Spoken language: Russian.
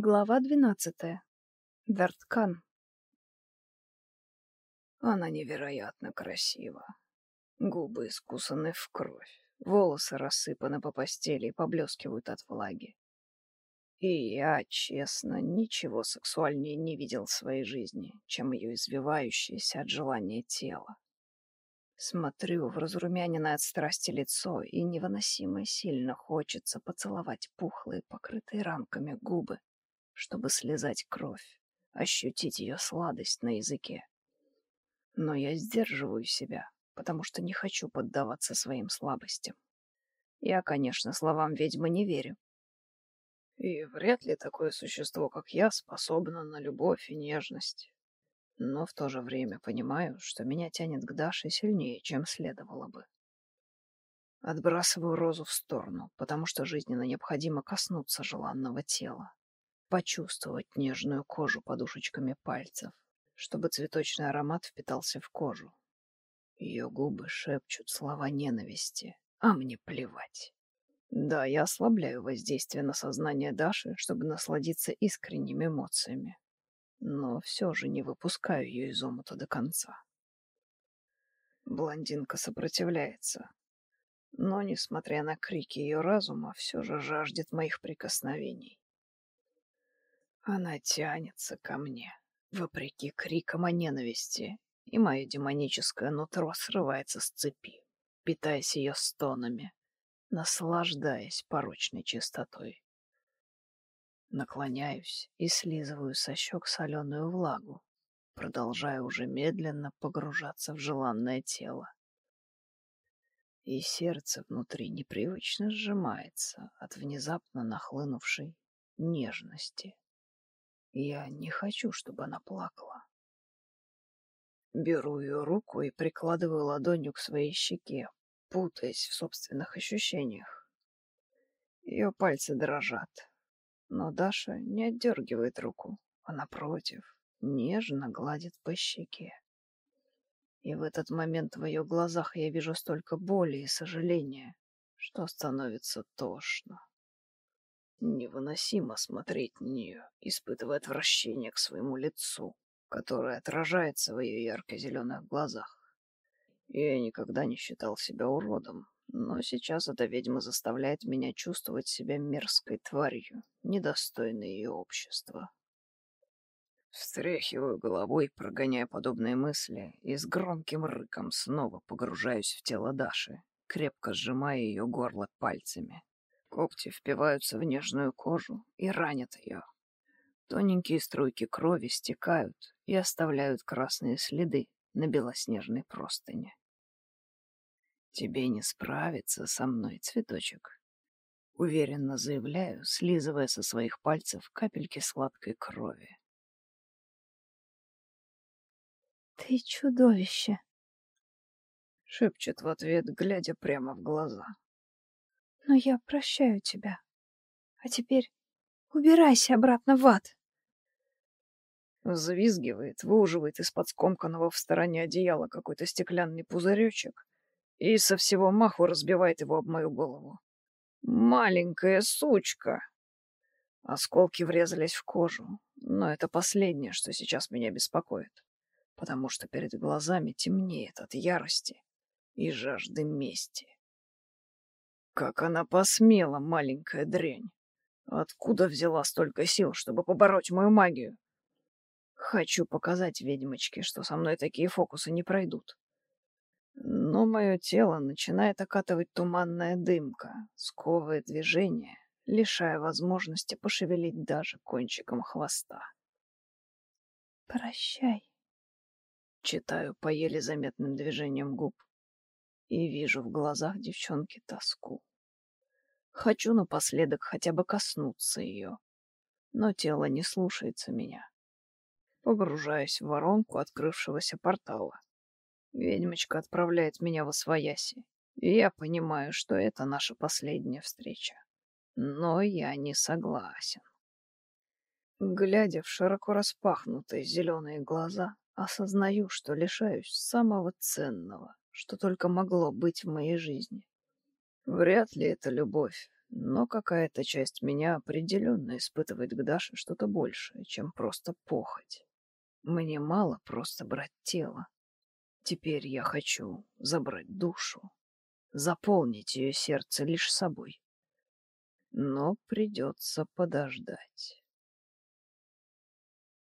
Глава двенадцатая. Дарткан. Она невероятно красива. Губы искусаны в кровь, волосы рассыпаны по постели и поблескивают от влаги. И я, честно, ничего сексуальнее не видел в своей жизни, чем ее извивающееся от желания тело. Смотрю в разрумяненное от страсти лицо, и невыносимо сильно хочется поцеловать пухлые, покрытые рамками губы, чтобы слезать кровь, ощутить ее сладость на языке. Но я сдерживаю себя, потому что не хочу поддаваться своим слабостям. Я, конечно, словам ведьмы не верю. И вряд ли такое существо, как я, способно на любовь и нежность. Но в то же время понимаю, что меня тянет к Даше сильнее, чем следовало бы. Отбрасываю розу в сторону, потому что жизненно необходимо коснуться желанного тела почувствовать нежную кожу подушечками пальцев, чтобы цветочный аромат впитался в кожу. Ее губы шепчут слова ненависти, а мне плевать. Да, я ослабляю воздействие на сознание Даши, чтобы насладиться искренними эмоциями, но все же не выпускаю ее из омута до конца. Блондинка сопротивляется, но, несмотря на крики ее разума, все же жаждет моих прикосновений. Она тянется ко мне, вопреки крикам о ненависти, и мое демоническое нутро срывается с цепи, питаясь ее стонами, наслаждаясь порочной чистотой. Наклоняюсь и слизываю со щек соленую влагу, продолжая уже медленно погружаться в желанное тело. И сердце внутри непривычно сжимается от внезапно нахлынувшей нежности. Я не хочу, чтобы она плакала. Беру ее руку и прикладываю ладонью к своей щеке, путаясь в собственных ощущениях. Ее пальцы дрожат, но Даша не отдергивает руку, а напротив, нежно гладит по щеке. И в этот момент в ее глазах я вижу столько боли и сожаления, что становится тошно. Невыносимо смотреть на нее, испытывая отвращение к своему лицу, которое отражается в ее ярко-зеленых глазах. Я никогда не считал себя уродом, но сейчас эта ведьма заставляет меня чувствовать себя мерзкой тварью, недостойной ее общества. Встряхиваю головой, прогоняя подобные мысли, и с громким рыком снова погружаюсь в тело Даши, крепко сжимая ее горло пальцами. Когти впиваются в нежную кожу и ранят ее. Тоненькие струйки крови стекают и оставляют красные следы на белоснежной простыне. «Тебе не справиться со мной, цветочек», — уверенно заявляю, слизывая со своих пальцев капельки сладкой крови. «Ты чудовище!» — шепчет в ответ, глядя прямо в глаза. Но я прощаю тебя. А теперь убирайся обратно в ад. Взвизгивает, выуживает из-под скомканного в стороне одеяла какой-то стеклянный пузыречек и со всего маху разбивает его об мою голову. Маленькая сучка! Осколки врезались в кожу, но это последнее, что сейчас меня беспокоит, потому что перед глазами темнеет от ярости и жажды мести. Как она посмела, маленькая дрянь! Откуда взяла столько сил, чтобы побороть мою магию? Хочу показать ведьмочке, что со мной такие фокусы не пройдут. Но мое тело начинает окатывать туманная дымка, сковывая движение, лишая возможности пошевелить даже кончиком хвоста. «Прощай», — читаю по еле заметным движениям губ и вижу в глазах девчонки тоску. Хочу напоследок хотя бы коснуться ее, но тело не слушается меня. Погружаюсь в воронку открывшегося портала. Ведьмочка отправляет меня во свояси, и я понимаю, что это наша последняя встреча. Но я не согласен. Глядя в широко распахнутые зеленые глаза, осознаю, что лишаюсь самого ценного, что только могло быть в моей жизни. Вряд ли это любовь, но какая-то часть меня определенно испытывает к Даше что-то большее, чем просто похоть. Мне мало просто брать тело. Теперь я хочу забрать душу, заполнить ее сердце лишь собой. Но придется подождать.